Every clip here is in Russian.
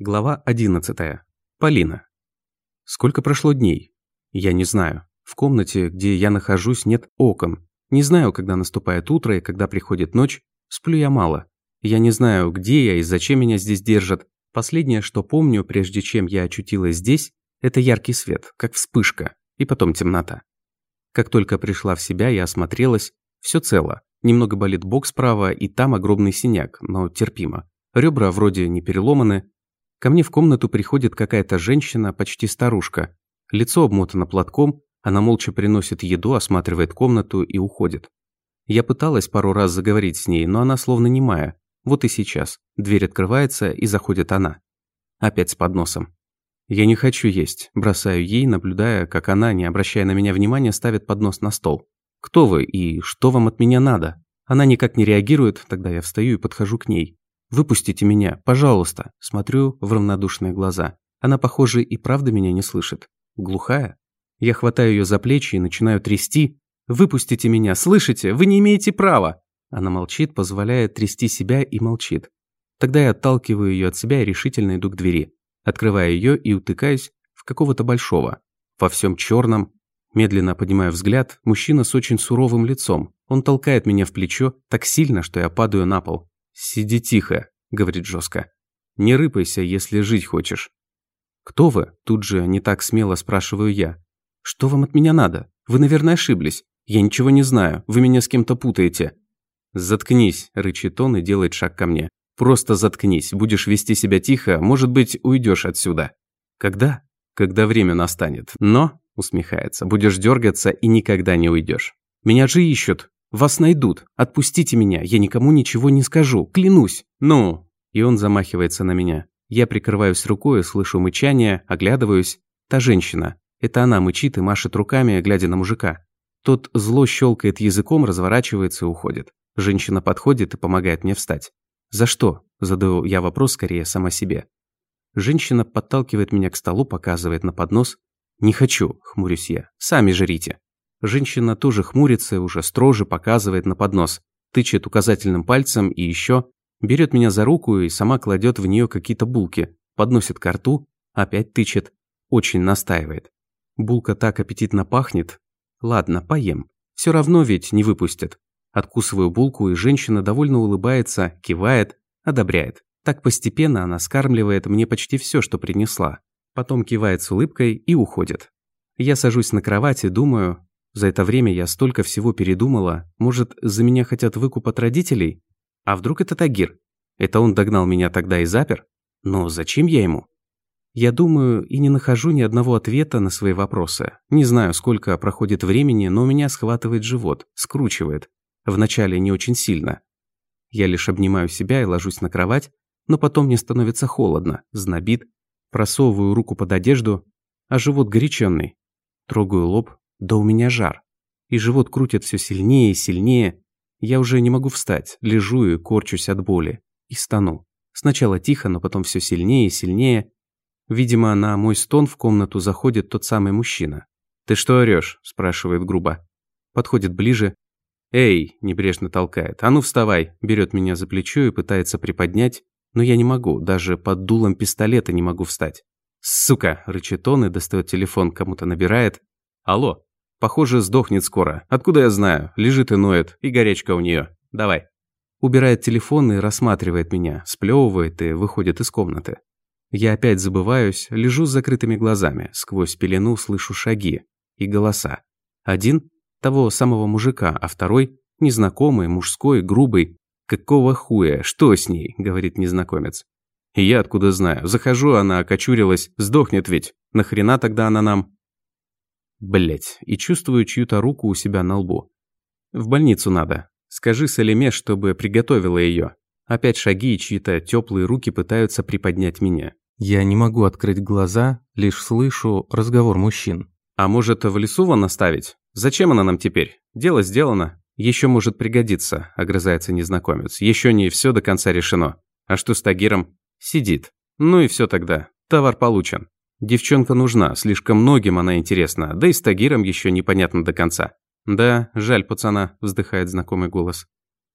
Глава 11. Полина. Сколько прошло дней? Я не знаю. В комнате, где я нахожусь, нет окон. Не знаю, когда наступает утро и когда приходит ночь. Сплю я мало. Я не знаю, где я и зачем меня здесь держат. Последнее, что помню, прежде чем я очутилась здесь, это яркий свет, как вспышка, и потом темнота. Как только пришла в себя, я осмотрелась. Все цело. Немного болит бок справа, и там огромный синяк, но терпимо. Ребра вроде не переломаны, Ко мне в комнату приходит какая-то женщина, почти старушка. Лицо обмотано платком, она молча приносит еду, осматривает комнату и уходит. Я пыталась пару раз заговорить с ней, но она словно немая. Вот и сейчас. Дверь открывается, и заходит она. Опять с подносом. Я не хочу есть. Бросаю ей, наблюдая, как она, не обращая на меня внимания, ставит поднос на стол. «Кто вы и что вам от меня надо?» Она никак не реагирует, тогда я встаю и подхожу к ней. «Выпустите меня, пожалуйста!» Смотрю в равнодушные глаза. Она, похоже, и правда меня не слышит. Глухая? Я хватаю ее за плечи и начинаю трясти. «Выпустите меня, слышите? Вы не имеете права!» Она молчит, позволяя трясти себя и молчит. Тогда я отталкиваю ее от себя и решительно иду к двери. Открываю ее и утыкаюсь в какого-то большого. Во всем черном. Медленно поднимаю взгляд, мужчина с очень суровым лицом. Он толкает меня в плечо так сильно, что я падаю на пол. «Сиди тихо», — говорит жестко. «Не рыпайся, если жить хочешь». «Кто вы?» – тут же не так смело спрашиваю я. «Что вам от меня надо? Вы, наверное, ошиблись. Я ничего не знаю, вы меня с кем-то путаете». «Заткнись», – рычит он и делает шаг ко мне. «Просто заткнись, будешь вести себя тихо, может быть, уйдешь отсюда». «Когда?» «Когда время настанет. Но», – усмехается, – «будешь дергаться и никогда не уйдешь. Меня же ищут. Вас найдут. Отпустите меня. Я никому ничего не скажу. Клянусь. Ну!» И он замахивается на меня. Я прикрываюсь рукой, слышу мычание, оглядываюсь. Та женщина. Это она мычит и машет руками, глядя на мужика. Тот зло щелкает языком, разворачивается и уходит. Женщина подходит и помогает мне встать. «За что?» – задаю я вопрос скорее сама себе. Женщина подталкивает меня к столу, показывает на поднос. «Не хочу», – хмурюсь я. «Сами жрите». Женщина тоже хмурится и уже строже показывает на поднос, тычет указательным пальцем и еще берет меня за руку и сама кладет в нее какие-то булки, подносит ко рту, опять тычет, очень настаивает. Булка так аппетитно пахнет. Ладно, поем. Все равно ведь не выпустят. Откусываю булку, и женщина довольно улыбается, кивает, одобряет. Так постепенно она скармливает мне почти все, что принесла. Потом кивает с улыбкой и уходит. Я сажусь на кровати, думаю, за это время я столько всего передумала. Может, за меня хотят выкуп от родителей? А вдруг это Тагир? Это он догнал меня тогда и запер? Но зачем я ему? Я думаю и не нахожу ни одного ответа на свои вопросы. Не знаю, сколько проходит времени, но меня схватывает живот, скручивает. Вначале не очень сильно. Я лишь обнимаю себя и ложусь на кровать, но потом мне становится холодно, знобит. Просовываю руку под одежду, а живот горяченный. Трогаю лоб, да у меня жар. И живот крутит все сильнее и сильнее. Я уже не могу встать, лежу и корчусь от боли. И стану. Сначала тихо, но потом все сильнее и сильнее. Видимо, на мой стон в комнату заходит тот самый мужчина. «Ты что орешь? спрашивает грубо. Подходит ближе. «Эй!» – небрежно толкает. «А ну вставай!» – берет меня за плечо и пытается приподнять. Но я не могу, даже под дулом пистолета не могу встать. «Сука!» – рычит он и достает телефон, кому-то набирает. «Алло!» Похоже, сдохнет скоро. Откуда я знаю? Лежит и ноет, и горячка у нее. Давай. Убирает телефон и рассматривает меня, сплевывает и выходит из комнаты. Я опять забываюсь, лежу с закрытыми глазами, сквозь пелену слышу шаги и голоса. Один – того самого мужика, а второй – незнакомый, мужской, грубый. «Какого хуя? Что с ней?» – говорит незнакомец. И я откуда знаю? Захожу, она окочурилась, сдохнет ведь. Нахрена тогда она нам? Блять, и чувствую чью-то руку у себя на лбу. В больницу надо. Скажи Салиме, чтобы приготовила ее. Опять шаги и чьи-то теплые руки пытаются приподнять меня. Я не могу открыть глаза, лишь слышу разговор мужчин. А может, в лесу вон оставить? Зачем она нам теперь? Дело сделано. Еще может пригодиться, огрызается незнакомец. Еще не все до конца решено. А что с Тагиром? Сидит. Ну и все тогда. Товар получен. Девчонка нужна, слишком многим она интересна, да и с Тагиром еще непонятно до конца. «Да, жаль пацана», – вздыхает знакомый голос.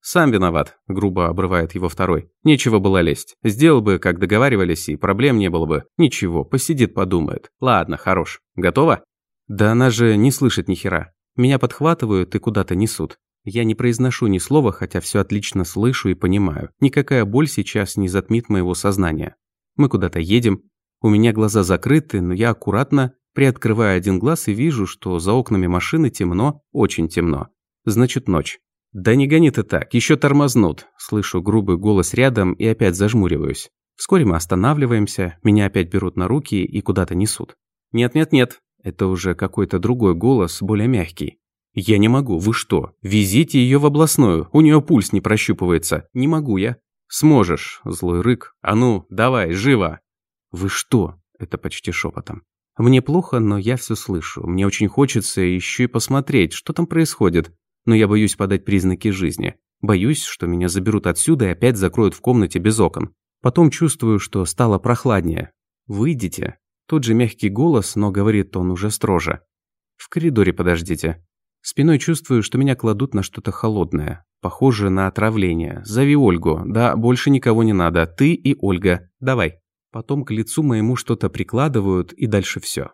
«Сам виноват», – грубо обрывает его второй. «Нечего было лезть. Сделал бы, как договаривались, и проблем не было бы. Ничего, посидит, подумает. Ладно, хорош. Готова?» «Да она же не слышит ни хера. Меня подхватывают и куда-то несут. Я не произношу ни слова, хотя все отлично слышу и понимаю. Никакая боль сейчас не затмит моего сознания. Мы куда-то едем. У меня глаза закрыты, но я аккуратно приоткрываю один глаз и вижу, что за окнами машины темно, очень темно. Значит, ночь. «Да не гони ты так, еще тормознут!» Слышу грубый голос рядом и опять зажмуриваюсь. Вскоре мы останавливаемся, меня опять берут на руки и куда-то несут. «Нет-нет-нет!» Это уже какой-то другой голос, более мягкий. «Я не могу, вы что? Везите ее в областную, у нее пульс не прощупывается. Не могу я». «Сможешь», – злой рык. «А ну, давай, живо!» «Вы что?» – это почти шепотом. Мне плохо, но я все слышу. Мне очень хочется еще и посмотреть, что там происходит но я боюсь подать признаки жизни. Боюсь, что меня заберут отсюда и опять закроют в комнате без окон. Потом чувствую, что стало прохладнее. «Выйдите». Тот же мягкий голос, но говорит он уже строже. «В коридоре подождите». Спиной чувствую, что меня кладут на что-то холодное. Похоже на отравление. Зови Ольгу. Да, больше никого не надо. Ты и Ольга. Давай. Потом к лицу моему что-то прикладывают, и дальше все.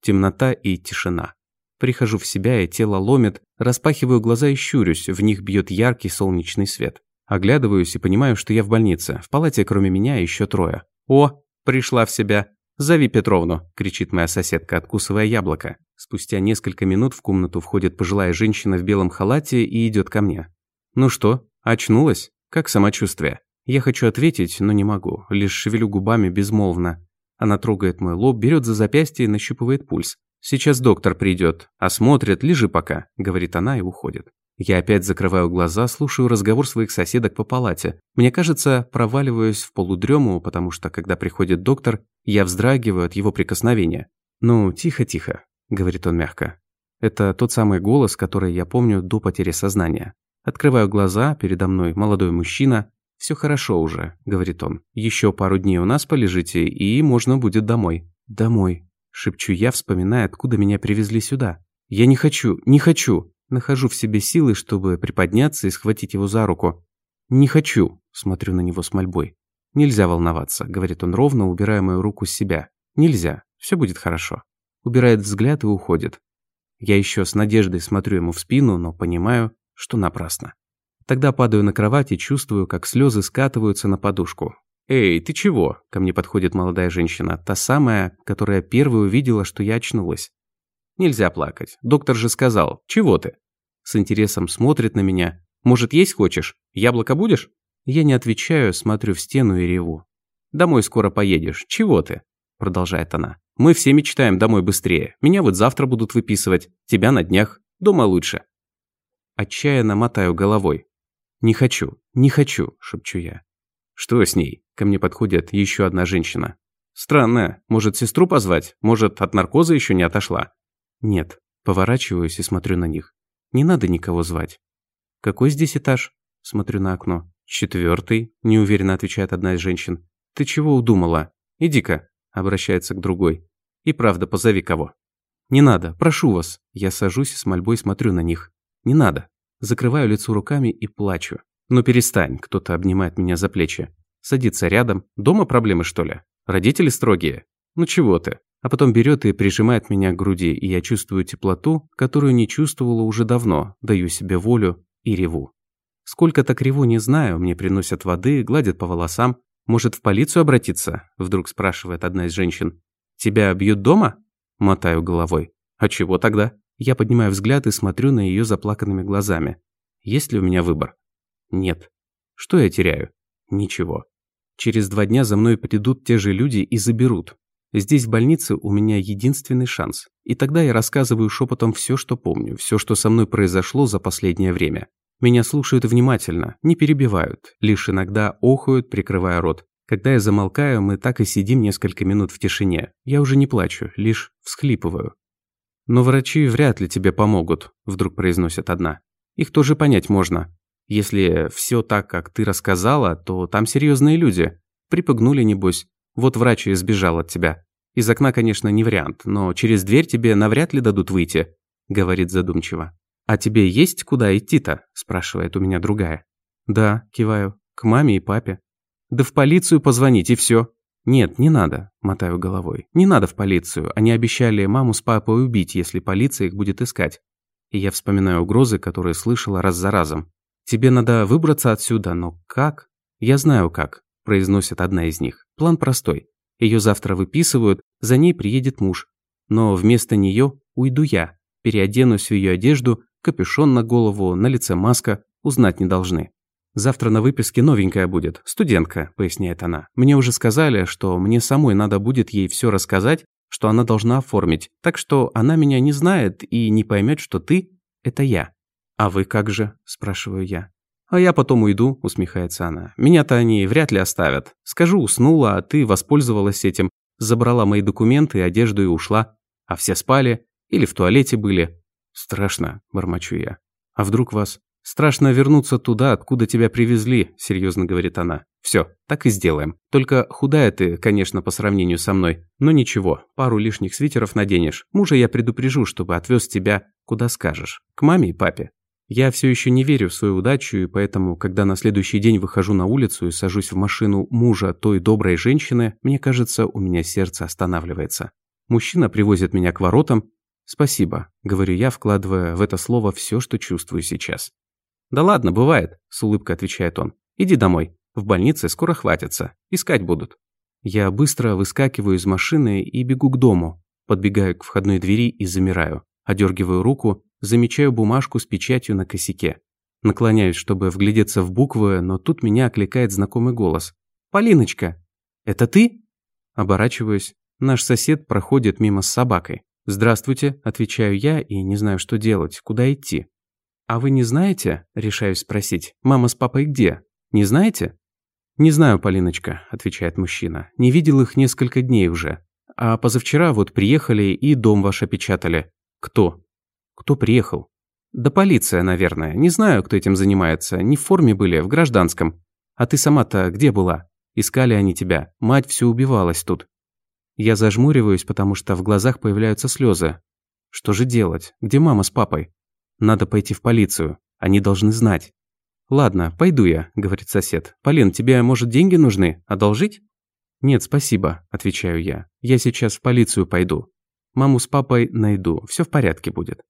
Темнота и тишина. Прихожу в себя, и тело ломит, распахиваю глаза и щурюсь, в них бьет яркий солнечный свет. Оглядываюсь и понимаю, что я в больнице. В палате кроме меня еще трое. «О, пришла в себя!» «Зови Петровну!» – кричит моя соседка, откусывая яблоко. Спустя несколько минут в комнату входит пожилая женщина в белом халате и идет ко мне. «Ну что, очнулась? Как самочувствие?» Я хочу ответить, но не могу, лишь шевелю губами безмолвно. Она трогает мой лоб, берет за запястье и нащупывает пульс. «Сейчас доктор придет, осмотрит, лежи пока», – говорит она и уходит. Я опять закрываю глаза, слушаю разговор своих соседок по палате. Мне кажется, проваливаюсь в полудрему, потому что, когда приходит доктор, я вздрагиваю от его прикосновения. «Ну, тихо-тихо», – говорит он мягко. Это тот самый голос, который я помню до потери сознания. Открываю глаза, передо мной молодой мужчина. «Все хорошо уже», – говорит он. «Еще пару дней у нас полежите, и можно будет домой». «Домой», Шепчу я, вспоминая, откуда меня привезли сюда. Я не хочу, не хочу. Нахожу в себе силы, чтобы приподняться и схватить его за руку. «Не хочу», – смотрю на него с мольбой. «Нельзя волноваться», – говорит он ровно, убирая мою руку с себя. «Нельзя. Все будет хорошо». Убирает взгляд и уходит. Я еще с надеждой смотрю ему в спину, но понимаю, что напрасно. Тогда падаю на кровать и чувствую, как слезы скатываются на подушку. «Эй, ты чего?» – ко мне подходит молодая женщина, та самая, которая первой увидела, что я очнулась. «Нельзя плакать. Доктор же сказал. Чего ты?» С интересом смотрит на меня. «Может, есть хочешь? Яблоко будешь?» Я не отвечаю, смотрю в стену и реву. «Домой скоро поедешь. Чего ты?» Продолжает она. «Мы все мечтаем домой быстрее. Меня вот завтра будут выписывать. Тебя на днях. Дома лучше». Отчаянно мотаю головой. «Не хочу, не хочу», – шепчу я. «Что с ней?» Ко мне подходит еще одна женщина. «Странно. Может, сестру позвать? Может, от наркоза еще не отошла?» «Нет». Поворачиваюсь и смотрю на них. «Не надо никого звать». «Какой здесь этаж?» Смотрю на окно. «Четвертый», – неуверенно отвечает одна из женщин. «Ты чего удумала? Иди-ка», – обращается к другой. «И правда, позови кого». «Не надо, прошу вас». Я сажусь и с мольбой смотрю на них. «Не надо». Закрываю лицо руками и плачу. «Ну перестань», кто-то обнимает меня за плечи. Садится рядом. Дома проблемы, что ли? Родители строгие? Ну чего ты? А потом берет и прижимает меня к груди, и я чувствую теплоту, которую не чувствовала уже давно, даю себе волю и реву. Сколько так реву, не знаю, мне приносят воды, гладят по волосам. Может, в полицию обратиться? Вдруг спрашивает одна из женщин. Тебя бьют дома? Мотаю головой. А чего тогда? Я поднимаю взгляд и смотрю на ее заплаканными глазами. Есть ли у меня выбор? Нет. Что я теряю? Ничего. Через два дня за мной придут те же люди и заберут. Здесь, в больнице, у меня единственный шанс. И тогда я рассказываю шепотом все, что помню, все, что со мной произошло за последнее время. Меня слушают внимательно, не перебивают, лишь иногда охают, прикрывая рот. Когда я замолкаю, мы так и сидим несколько минут в тишине. Я уже не плачу, лишь всхлипываю. «Но врачи вряд ли тебе помогут», – вдруг произносит одна. «Их тоже понять можно. Если все так, как ты рассказала, то там серьезные люди. Припугнули, небось. Вот врач и сбежал от тебя. Из окна, конечно, не вариант, но через дверь тебе навряд ли дадут выйти», – говорит задумчиво. «А тебе есть куда идти-то?» – спрашивает у меня другая. «Да», – киваю. «К маме и папе». «Да в полицию позвонить, и все. «Нет, не надо», – мотаю головой. «Не надо в полицию. Они обещали маму с папой убить, если полиция их будет искать». И я вспоминаю угрозы, которые слышала раз за разом. «Тебе надо выбраться отсюда, но как?» «Я знаю как», – произносит одна из них. План простой. Ее завтра выписывают, за ней приедет муж. Но вместо нее уйду я. Переоденусь в ее одежду, капюшон на голову, на лице маска, узнать не должны. «Завтра на выписке новенькая будет, студентка», – поясняет она. «Мне уже сказали, что мне самой надо будет ей все рассказать, что она должна оформить, так что она меня не знает и не поймет, что ты – это я». «А вы как же?» – спрашиваю я. «А я потом уйду», – усмехается она. «Меня-то они вряд ли оставят. Скажу, уснула, а ты воспользовалась этим, забрала мои документы, одежду и ушла. А все спали или в туалете были». «Страшно», – бормочу я. «А вдруг вас «Страшно вернуться туда, откуда тебя привезли», – серьезно говорит она. «Все, так и сделаем. Только худая ты, конечно, по сравнению со мной. Но ничего, пару лишних свитеров наденешь. Мужа я предупрежу, чтобы отвез тебя, куда скажешь. К маме и папе». Я все еще не верю в свою удачу, и поэтому, когда на следующий день выхожу на улицу и сажусь в машину мужа той доброй женщины, мне кажется, у меня сердце останавливается. Мужчина привозит меня к воротам. «Спасибо», – говорю я, вкладывая в это слово все, что чувствую сейчас. «Да ладно, бывает», – с улыбкой отвечает он. «Иди домой. В больнице скоро хватится. Искать будут». Я быстро выскакиваю из машины и бегу к дому. Подбегаю к входной двери и замираю. Одергиваю руку, замечаю бумажку с печатью на косяке. Наклоняюсь, чтобы вглядеться в буквы, но тут меня окликает знакомый голос. «Полиночка! Это ты?» Оборачиваюсь. Наш сосед проходит мимо с собакой. «Здравствуйте», – отвечаю я и не знаю, что делать, куда идти. «А вы не знаете?» – решаюсь спросить. «Мама с папой где? Не знаете?» «Не знаю, Полиночка», – отвечает мужчина. «Не видел их несколько дней уже. А позавчера вот приехали и дом ваш опечатали». «Кто?» «Кто приехал?» «Да полиция, наверное. Не знаю, кто этим занимается. Не в форме были, в гражданском. А ты сама-то где была? Искали они тебя. Мать все убивалась тут». Я зажмуриваюсь, потому что в глазах появляются слезы. Что же делать? Где мама с папой? Надо пойти в полицию. Они должны знать. «Ладно, пойду я», – говорит сосед. «Полин, тебе, может, деньги нужны? Одолжить?» «Нет, спасибо», – отвечаю я. «Я сейчас в полицию пойду. Маму с папой найду, все в порядке будет».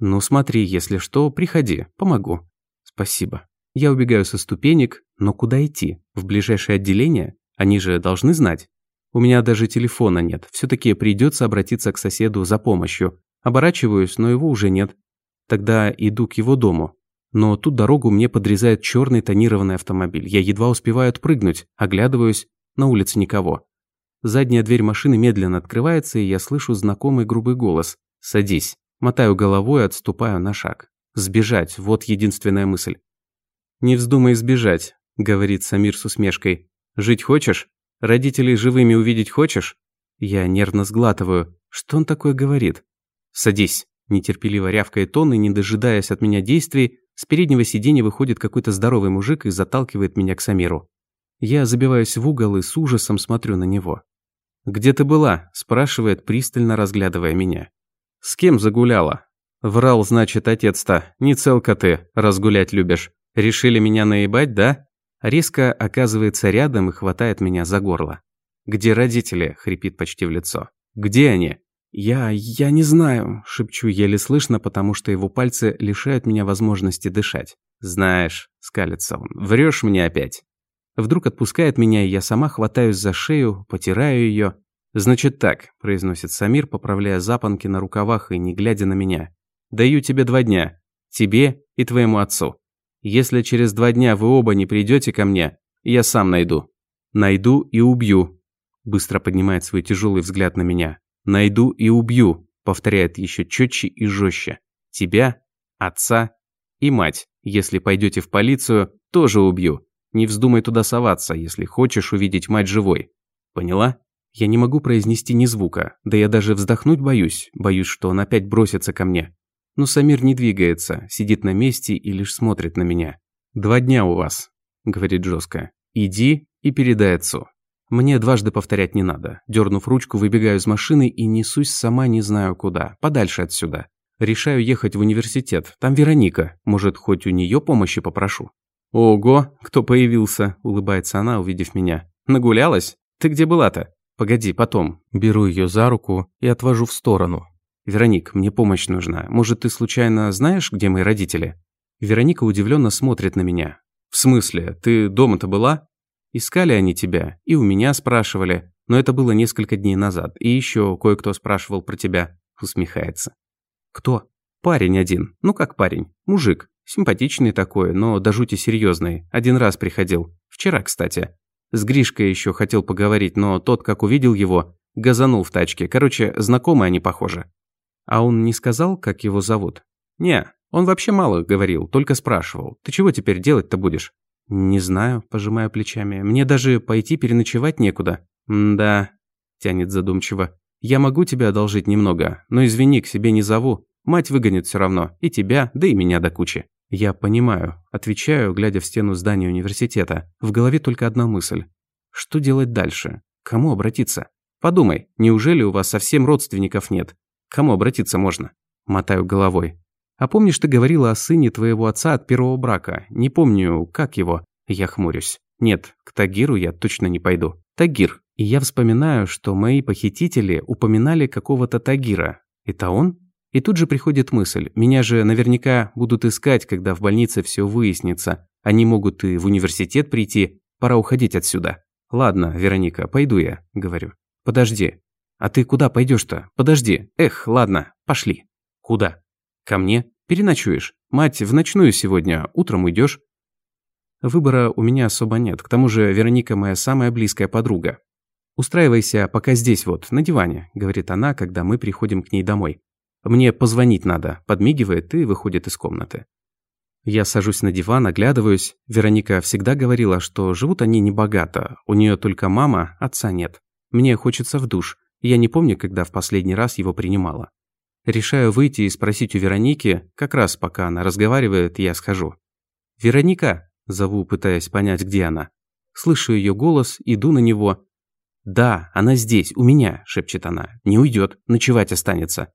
«Ну смотри, если что, приходи, помогу». «Спасибо». Я убегаю со ступенек, но куда идти? В ближайшее отделение? Они же должны знать. У меня даже телефона нет, все таки придется обратиться к соседу за помощью. Оборачиваюсь, но его уже нет. Тогда иду к его дому. Но тут дорогу мне подрезает черный тонированный автомобиль. Я едва успеваю отпрыгнуть, оглядываюсь, на улице никого. Задняя дверь машины медленно открывается, и я слышу знакомый грубый голос. «Садись». Мотаю головой отступаю на шаг. Сбежать – вот единственная мысль. «Не вздумай сбежать», – говорит Самир с усмешкой. «Жить хочешь? Родителей живыми увидеть хочешь?» Я нервно сглатываю. Что он такое говорит? «Садись». Нетерпеливо рявкает он и, не дожидаясь от меня действий, с переднего сиденья выходит какой-то здоровый мужик и заталкивает меня к Самиру. Я забиваюсь в угол и с ужасом смотрю на него. «Где ты была?» – спрашивает, пристально разглядывая меня. «С кем загуляла?» «Врал, значит, отец-то. Не целка ты, разгулять любишь. Решили меня наебать, да?» Резко оказывается рядом и хватает меня за горло. «Где родители?» – хрипит почти в лицо. «Где они?» «Я... я не знаю», – шепчу еле слышно, потому что его пальцы лишают меня возможности дышать. «Знаешь», – скалится он, – «врешь мне опять». Вдруг отпускает меня, и я сама хватаюсь за шею, потираю ее. «Значит так», – произносит Самир, поправляя запонки на рукавах и не глядя на меня. «Даю тебе два дня. Тебе и твоему отцу. Если через два дня вы оба не придете ко мне, я сам найду. Найду и убью», – быстро поднимает свой тяжелый взгляд на меня. Найду и убью, повторяет еще четче и жестче. Тебя, отца и мать. Если пойдете в полицию, тоже убью. Не вздумай туда соваться, если хочешь увидеть мать живой. Поняла? Я не могу произнести ни звука, да я даже вздохнуть боюсь, боюсь, что он опять бросится ко мне. Но Самир не двигается, сидит на месте и лишь смотрит на меня. «Два дня у вас», — говорит жестко. «Иди и передай отцу. Мне дважды повторять не надо. Дернув ручку, выбегаю из машины и несусь сама не знаю куда, подальше отсюда. Решаю ехать в университет. Там Вероника. Может, хоть у нее помощи попрошу. «Ого, кто появился?» – улыбается она, увидев меня. «Нагулялась? Ты где была-то?» «Погоди, потом». Беру ее за руку и отвожу в сторону. «Вероник, мне помощь нужна. Может, ты случайно знаешь, где мои родители?» Вероника удивленно смотрит на меня. «В смысле? Ты дома-то была?» «Искали они тебя, и у меня спрашивали, но это было несколько дней назад, и еще кое-кто спрашивал про тебя», – усмехается. «Кто?» «Парень один. Ну как парень? Мужик. Симпатичный такой, но до жути серьезный. Один раз приходил. Вчера, кстати. С Гришкой еще хотел поговорить, но тот, как увидел его, газанул в тачке. Короче, знакомые они похожи. А он не сказал, как его зовут? Не, он вообще мало говорил, только спрашивал. Ты чего теперь делать-то будешь? Не знаю, пожимаю плечами. Мне даже пойти переночевать некуда. да, тянет задумчиво. Я могу тебе одолжить немного, но извини, к себе не зову. Мать выгонит все равно. И тебя, да и меня до кучи. Я понимаю. Отвечаю, глядя в стену здания университета. В голове только одна мысль. Что делать дальше? Кому обратиться? Подумай, неужели у вас совсем родственников нет? кому обратиться можно? Мотаю головой. А помнишь, ты говорила о сыне твоего отца от первого брака? Не помню, как его. Я хмурюсь. Нет, к Тагиру я точно не пойду. Тагир. И я вспоминаю, что мои похитители упоминали какого-то Тагира. Это он? И тут же приходит мысль. Меня же наверняка будут искать, когда в больнице все выяснится. Они могут и в университет прийти. Пора уходить отсюда. Ладно, Вероника, пойду я, говорю. Подожди. А ты куда пойдешь-то? Подожди. Эх, ладно, пошли. Куда? Ко мне? Переночуешь. Мать, в ночную сегодня, утром уйдешь. Выбора у меня особо нет. К тому же Вероника моя самая близкая подруга. «Устраивайся пока здесь вот, на диване», – говорит она, когда мы приходим к ней домой. «Мне позвонить надо», – подмигивает и выходит из комнаты. Я сажусь на диван, оглядываюсь. Вероника всегда говорила, что живут они небогато. У нее только мама, отца нет. Мне хочется в душ. Я не помню, когда в последний раз его принимала. Решаю выйти и спросить у Вероники, как раз пока она разговаривает, я схожу. «Вероника!» – зову, пытаясь понять, где она. Слышу ее голос, иду на него. «Да, она здесь, у меня», – шепчет она. «Не уйдет, ночевать останется».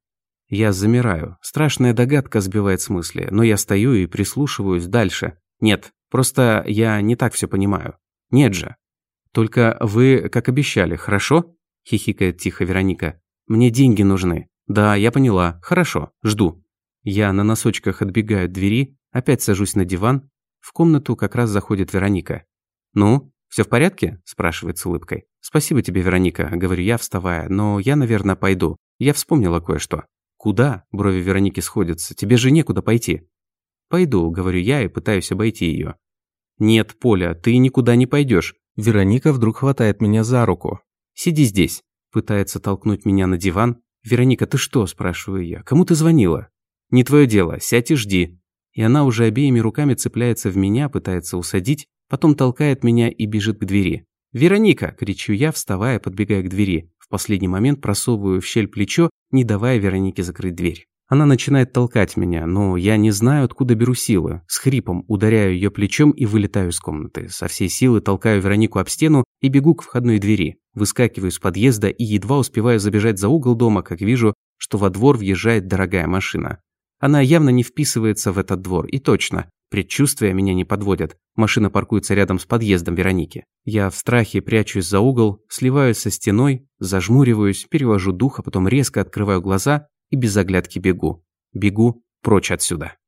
Я замираю. Страшная догадка сбивает с мысли, но я стою и прислушиваюсь дальше. Нет, просто я не так все понимаю. Нет же. Только вы, как обещали, хорошо? хихикает тихо Вероника. «Мне деньги нужны». «Да, я поняла. Хорошо. Жду». Я на носочках отбегаю от двери, опять сажусь на диван. В комнату как раз заходит Вероника. «Ну, все в порядке?» – спрашивает с улыбкой. «Спасибо тебе, Вероника», – говорю я, вставая, «но я, наверное, пойду. Я вспомнила кое-что». «Куда?» – брови Вероники сходятся. «Тебе же некуда пойти». «Пойду», – говорю я и пытаюсь обойти ее. «Нет, Поля, ты никуда не пойдешь. Вероника вдруг хватает меня за руку. Сиди здесь». Пытается толкнуть меня на диван. «Вероника, ты что?» – спрашиваю я. «Кому ты звонила?» «Не твое дело. Сядь и жди». И она уже обеими руками цепляется в меня, пытается усадить, потом толкает меня и бежит к двери. «Вероника!» – кричу я, вставая, подбегая к двери. В последний момент просовываю в щель плечо, не давая Веронике закрыть дверь. Она начинает толкать меня, но я не знаю, откуда беру силы. С хрипом ударяю ее плечом и вылетаю из комнаты. Со всей силы толкаю Веронику об стену и бегу к входной двери. Выскакиваю из подъезда и едва успеваю забежать за угол дома, как вижу, что во двор въезжает дорогая машина. Она явно не вписывается в этот двор, и точно. Предчувствия меня не подводят. Машина паркуется рядом с подъездом Вероники. Я в страхе прячусь за угол, сливаюсь со стеной, зажмуриваюсь, перевожу дух, а потом резко открываю глаза и без оглядки бегу. Бегу прочь отсюда.